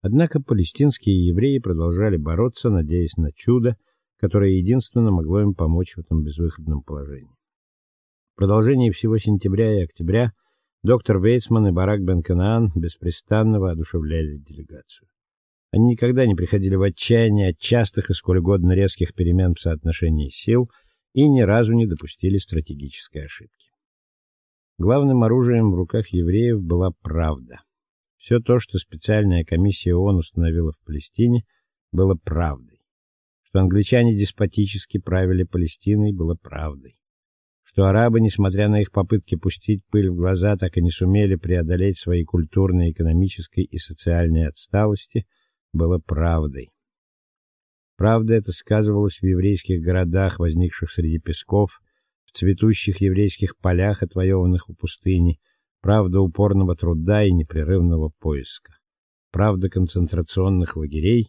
Однако палестинские евреи продолжали бороться, надеясь на чудо, которое единственно могло им помочь в этом безвыходном положении. В продолжении всего сентября и октября доктор Вейцман и Барак Бен-Канаан беспрестанно воодушевляли делегацию. Они никогда не приходили в отчаяние от частых и сколь угодно резких перемен в соотношении сил и ни разу не допустили стратегической ошибки. Главным оружием в руках евреев была правда. Все то, что специальная комиссия ООН установила в Палестине, было правдой. Что англичане деспотически правили Палестиной, было правдой. Что арабы, несмотря на их попытки пустить пыль в глаза, так и не сумели преодолеть свои культурные, экономической и социальной отсталости, было правдой. Правда это сказывалось в еврейских городах, возникших среди песков, в цветущих еврейских полях, отвоеванных у пустыни, правда упорного труда и непрерывного поиска, правда концентрационных лагерей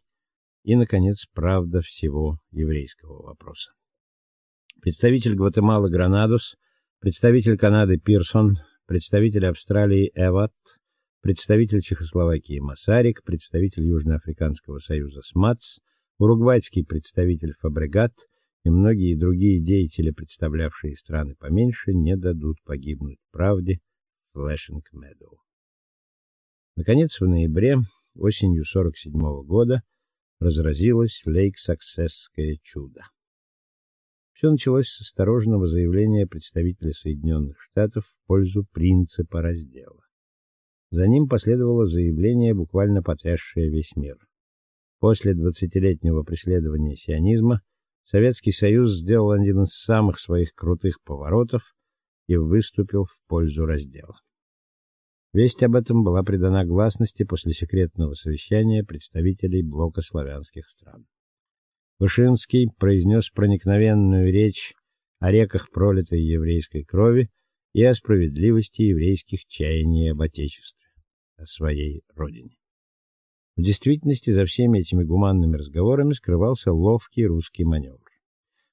и наконец правда всего еврейского вопроса. Представитель Гватемалы Гранадос, представитель Канады Пирсон, представитель Австралии Эват, представитель Чехословакии Масарик, представитель Южноафриканского союза СМАЦ, уругвайский представитель Фабрегат и многие другие деятели, представлявшие страны поменьше, не дадут погибнуть правде Flashing Meadow. Наконец, в ноябре, осенью 47 -го года, разразилось Лейк-Саксесское чудо. Все началось с осторожного заявления представителя Соединенных Штатов в пользу принципа раздела. За ним последовало заявление, буквально потрясшее весь мир. После двадцатилетнего преследования сионизма Советский Союз сделал один из самых своих крутых поворотов и выступил в пользу раздела. Весть об этом была придана гласности после секретного совещания представителей блока славянских стран. Вышинский произнес проникновенную речь о реках пролитой еврейской крови и о справедливости еврейских чаяний об отечестве, о своей родине. В действительности за всеми этими гуманными разговорами скрывался ловкий русский маневр.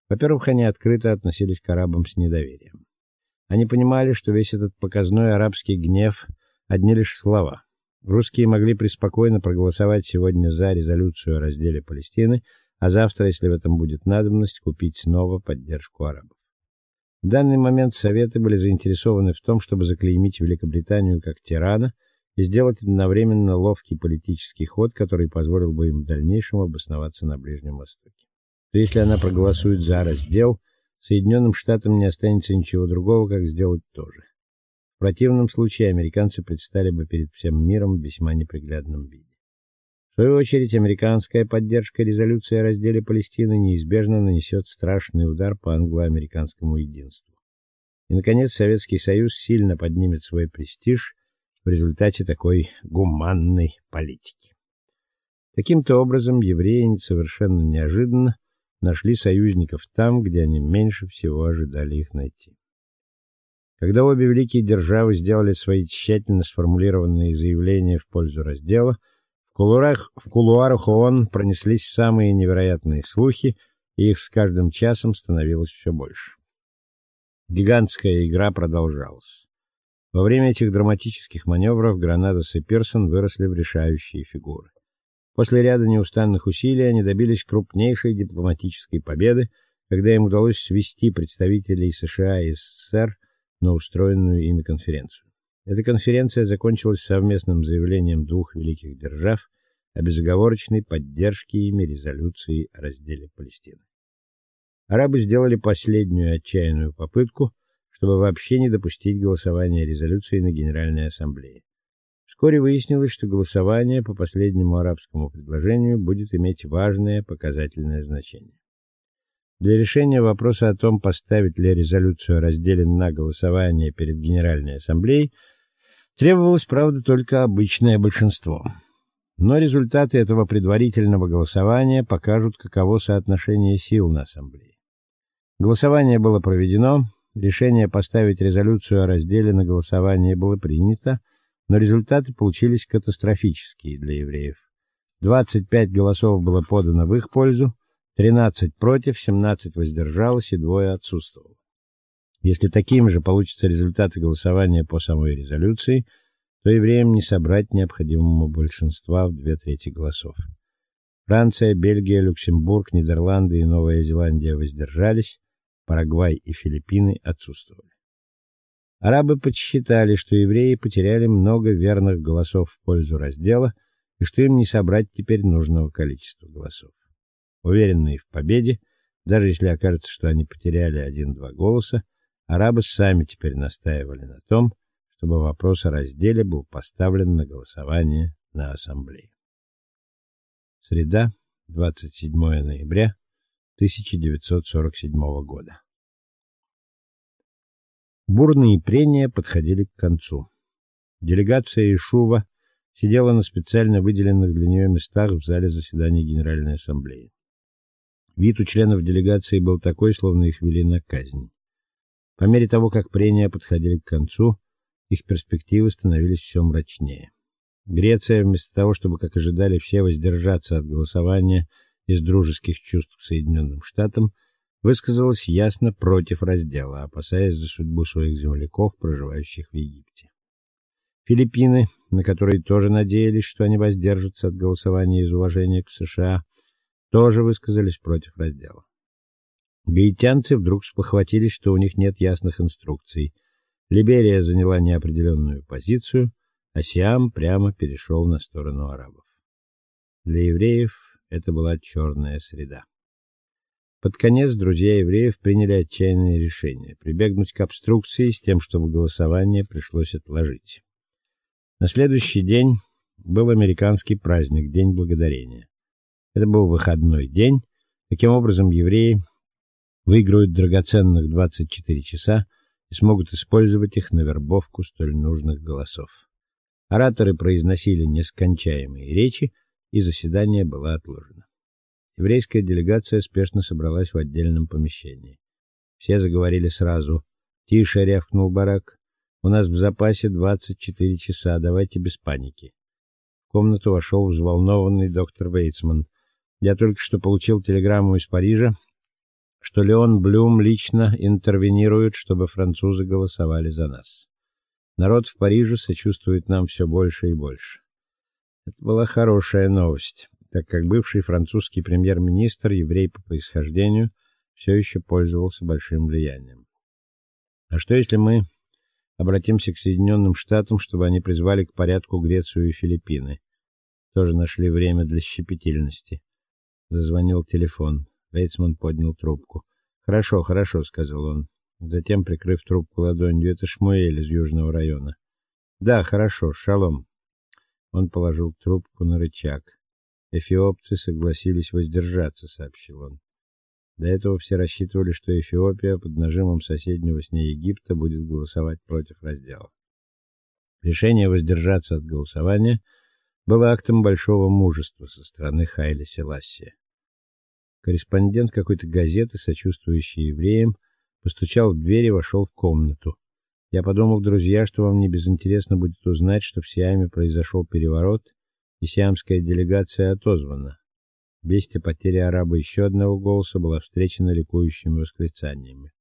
Во-первых, они открыто относились к арабам с недоверием. Они понимали, что весь этот показной арабский гнев одни лишь слова. Русские могли преспокойно проголосовать сегодня за резолюцию о разделе Палестины, а завтра, если в этом будет надобность, купить снова поддержку арабов. В данный момент советы были заинтересованы в том, чтобы заклеймить Великобританию как тирана и сделать одновременно ловкий политический ход, который позволил бы им в дальнейшем обосноваться на Ближнем Востоке. То если она проголосует за раздел, Соединенным Штатам не останется ничего другого, как сделать то же. В противном случае американцы предстали бы перед всем миром в весьма неприглядном виде. В свою очередь, американская поддержка резолюции о разделе Палестины неизбежно нанесет страшный удар по англо-американскому единству. И наконец, Советский Союз сильно поднимет свой престиж в результате такой гуманной политики. Таким-то образом, евреи совершенно неожиданно нашли союзников там, где они меньше всего ожидали их найти. Когда обе великие державы сделали свои тщательно сформулированные заявления в пользу раздела, в кулуарах, в кулуарах ООН пронеслись самые невероятные слухи, и их с каждым часом становилось все больше. Гигантская игра продолжалась. Во время этих драматических маневров Гранадос и Пирсон выросли в решающие фигуры. После ряда неустанных усилий они добились крупнейшей дипломатической победы, когда им удалось свести представителей США и СССР на устроенную ими конференцию. Эта конференция закончилась совместным заявлением двух великих держав о безоговорочной поддержке ими резолюции о разделе Палестины. Арабы сделали последнюю отчаянную попытку, чтобы вообще не допустить голосования резолюции на Генеральной ассамблее. Вскоре выяснилось, что голосование по последнему арабскому предложению будет иметь важное показательное значение. Для решения вопроса о том, поставить ли резолюцию о разделе на голосование перед Генеральной ассамблеей, требовалось, правда, только обычное большинство. Но результаты этого предварительного голосования покажут, каково соотношение сил на ассамблее. Голосование было проведено, решение поставить резолюцию о разделе на голосование было принято, но результаты получились катастрофические для евреев. 25 голосов было подано в их пользу, 13 против, 17 воздержалось и двое отсутствовало. Если таким же получатся результаты голосования по самой резолюции, то евреям не собрать необходимого большинства в две трети голосов. Франция, Бельгия, Люксембург, Нидерланды и Новая Зеландия воздержались, Парагвай и Филиппины отсутствовали. Арабы подсчитали, что евреи потеряли много верных голосов в пользу раздела и что им не собрать теперь нужного количества голосов. Уверенные в победе, даже если окажется, что они потеряли один-два голоса, арабы сами теперь настаивали на том, чтобы вопрос о разделе был поставлен на голосование на ассамблее. Среда, 27 ноября 1947 года. Бурные прения подходили к концу. Делегация Ишува сидела на специально выделенных для нее местах в зале заседаний Генеральной ассамблеи. Вид у членов делегации был такой, словно их вели на казнь. По мере того, как прения подходили к концу, их перспективы становились все мрачнее. Греция, вместо того, чтобы, как ожидали все, воздержаться от голосования из дружеских чувств к Соединенным Штатам, высказалась ясно против раздела, опасаясь за судьбу своих земляков, проживающих в Египте. Филиппины, на которые тоже надеялись, что они воздержатся от голосования из уважения к США, тоже высказались против раздела. Гаитянцы вдруг спохватились, что у них нет ясных инструкций. Либерия заняла неопределенную позицию, а Сиам прямо перешел на сторону арабов. Для евреев это была черная среда. Под конец друзья евреев приняли отчаянное решение прибегнуть к обструкции с тем, чтобы голосование пришлось отложить. На следующий день был американский праздник День благодарения. Это был выходной день. Таким образом, евреи выиграют драгоценных 24 часа и смогут использовать их на вербовку столь нужных голосов. Ораторы произносили нескончаемые речи, и заседание было отложено. Еврейская делегация спешно собралась в отдельном помещении. Все заговорили сразу. "Тише", рявкнул Барак. "У нас в запасе 24 часа, давайте без паники". В комнату вошел взволнованный доктор Вейцман. Я только что получил телеграмму из Парижа, что Леон Блюм лично интервенирует, чтобы французы голосовали за нас. Народ в Париже сочувствует нам все больше и больше. Это была хорошая новость, так как бывший французский премьер-министр, еврей по происхождению, все еще пользовался большим влиянием. А что если мы обратимся к Соединенным Штатам, чтобы они призвали к порядку Грецию и Филиппины? Тоже нашли время для щепетильности. Зазвонил телефон. Вейцман поднял трубку. "Хорошо, хорошо", сказал он. Затем, прикрыв трубку ладонью, "Это Шмуэль из Южного района". "Да, хорошо, шалом". Он положил трубку на рычаг. Эфиопцы согласились воздержаться, сообщил он. До этого все рассчитывали, что Эфиопия под нажимом соседнего с ней Египта будет голосовать против раздела. Решение воздержаться от голосования было актом большого мужества со стороны Хайли Селассия. Корреспондент какой-то газеты, сочувствующий евреям, постучал в дверь и вошел в комнату. Я подумал, друзья, что вам не безинтересно будет узнать, что в Сиаме произошел переворот, и сиамская делегация отозвана. Весть о потере араба еще одного голоса была встречена ликующими восклицаниями.